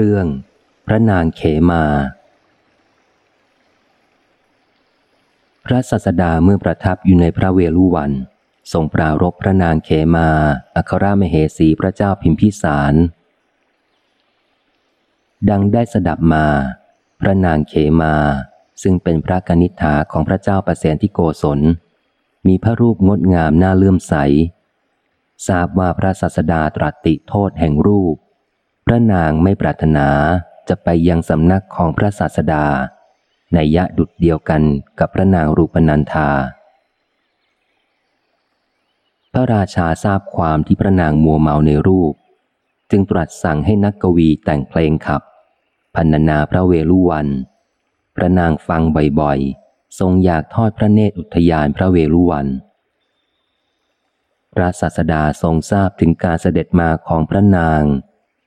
เรื่อง พระนางเขมา พระสัสดาเมื่อประทับอยู่ในพระเวลุวันทรงปรารบพระนางเขมาอัครามเหสีพระเจ้าพิมพิสาร ดังได้สดับมา พระนางเขมาซึ่งเป็นพระกนิษฐาของพระเจ้าประเสนที่โกศล มีพระรูปงดงามน่าเลื่อมใส ทราบว่าพระศาสดาตรัสติโทษแห่งรูป พระนางไม่ปรารถนาจะไปยังสำนักของพระศาสดา ในยะดุดเดียวกันกับพระนางรูปนันธา พระราชาทราบความที่พระนางมัวเมาในรูป จึงตรัสสั่งให้นักกวีแต่งเพลงขับพันนาพระเวลุวัน พระนางฟังบ่อยๆ ทรงอยากทอดพระเนตรอุทยานพระเวรุวัน พระศาสดาทรงทราบถึงการเสด็จมาของพระนาง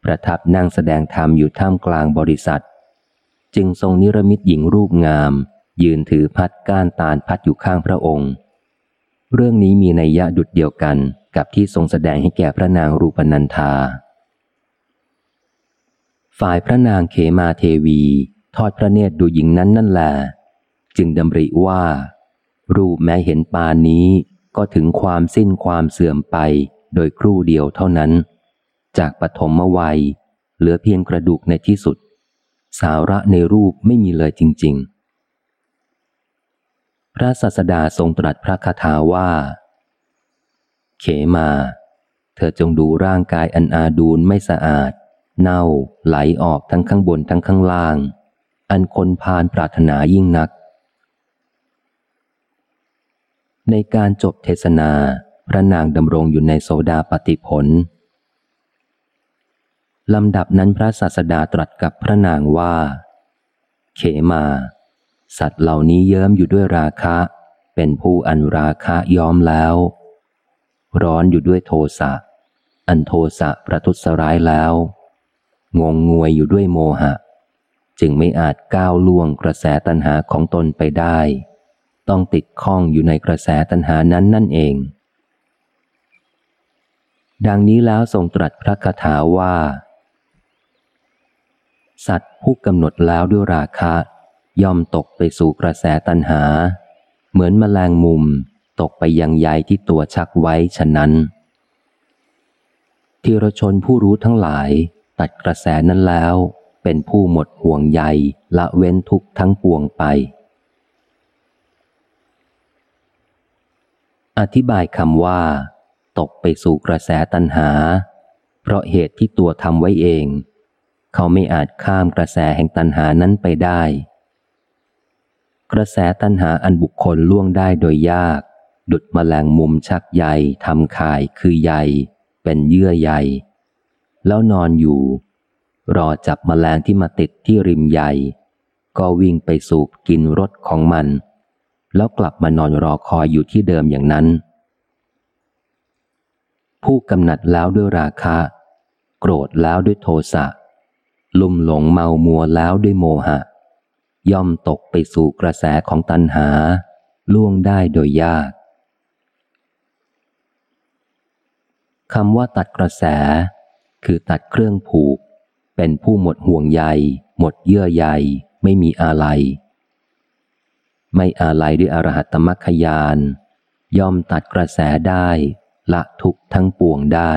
ประทับนั่งแสดงธรรมอยู่ท่ามกลางบริษัท จึงทรงนิรมิตหญิงรูปงาม ยืนถือพัดก้านตาลพัดอยู่ข้างพระองค์ เรื่องนี้มีในยะดุดเดียวกันกับที่ทรงแสดงให้แก่พระนางรูปนันธา ฝ่ายพระนางเขมาเทวี ทอดพระเนตรดูหญิงนั้นนั่นแหละจึงดำริว่า รูปแม้เห็นปานนี้ก็ถึงความสิ้นความเสื่อมไปโดยครู่เดียวเท่านั้น จากปฐมวัย เหลือเพียงกระดูกในที่สุด สาระในรูปไม่มีเลยจริง ๆ พระศาสดาทรงตรัสพระคาถาว่า เขมา เธอจงดูร่างกายอันอาดูลไม่สะอาด เน่า ไหลออกทั้งข้างบนทั้งข้างล่าง อันคนพานปรารถนายิ่งนัก ในการจบเทศนาพระนางดำรงอยู่ในโสดาปฏิผล ลำดับนั้นพระศาสดาตรัสกับพระนางว่า เขมา สัตว์เหล่านี้เยิ้มอยู่ด้วยราคะ เป็นผู้อันราคะย้อมแล้ว ร้อนอยู่ด้วยโทสะ อันโทสะประทุษร้ายแล้ว งงงวยอยู่ด้วยโมหะ จึงไม่อาจก้าวล่วงกระแสตัณหาของตนไปได้ ต้องติดข้องอยู่ในกระแสตัณหานั้นนั่นเองดังนี้แล้วทรงตรัสพระคาถาว่า สัตว์ผู้กำหนดแล้วด้วยราคะ ย่อมตกไปสู่กระแสตัณหา เหมือนมแมลงมุมตกไปยังใยที่ตัวชักไว้ฉะนั้นทีรชนผู้รู้ทั้งหลาย ตัดกระแสนั้นแล้ว เป็นผู้หมดห่วงใยละเว้นทุกทั้งปวงไป อธิบายคำว่า ตกไปสู่กระแสตัณหา เพราะเหตุที่ตัวทำไว้เอง เขาไม่อาจข้ามกระแสแห่งตัณหานั้นไปได้ กระแสตัณหาอันบุคคลล่วงได้โดยยาก ดุดมแมลงมุมชักใยทำข่ายคือใยเป็นเยื่อใยแล้วนอนอยู่ รอจับมแมลงที่มาติดที่ริมใหญ่ก็วิ่งไปสูบกินรสของมัน แล้วกลับมานอนรอคอยอยู่ที่เดิมอย่างนั้น ผู้กำหนัดแล้วด้วยราคะ โกรธแล้วด้วยโทสะ ลุ่มหลงเมามัวแล้วด้วยโมหะ ย่อมตกไปสู่กระแสของตัณหา ล่วงได้โดยยากคำว่าตัดกระแส คือตัดเครื่องผูก เป็นผู้หมดห่วงใย หมดเยื่อใย ไม่มีอะไรไม่อะไรด้วยอรหัตมรรคยาน ย่อมตัดกระแสได้ ละทุกทั้งปวงได้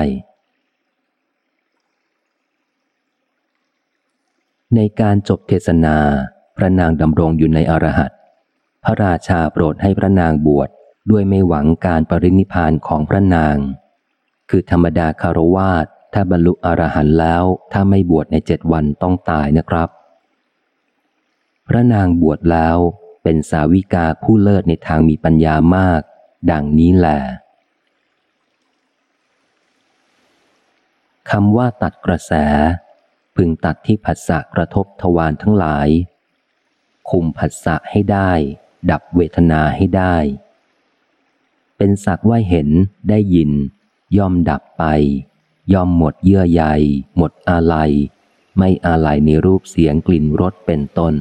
ในการจบเทศนา พระนางดำรงอยู่ในอรหัตพระราชาโปรดให้พระนางบวชดด้วยไม่หวังการปรินิพานของพระนาง คือธรรมดาคารวาสถ้าบรรลุอรหันต์แล้วถ้าไม่บวชในเจ็ดวันต้องตายนะครับ พระนางบวชแล้วเป็นสาวิกาผู้เลิศในทางมีปัญญามาก ดังนี้แหละคำว่าตัดกระแส พึงตัดที่ผัสสะกระทบทวารทั้งหลาย คุมผัสสะให้ได้ ดับเวทนาให้ได้ เป็นสักว่าเห็นได้ยิน ย่อมดับไป ย่อมหมดเยื่อใยหมดอาลัย ไม่อาลัยในรูปเสียงกลิ่นรสเป็นต้น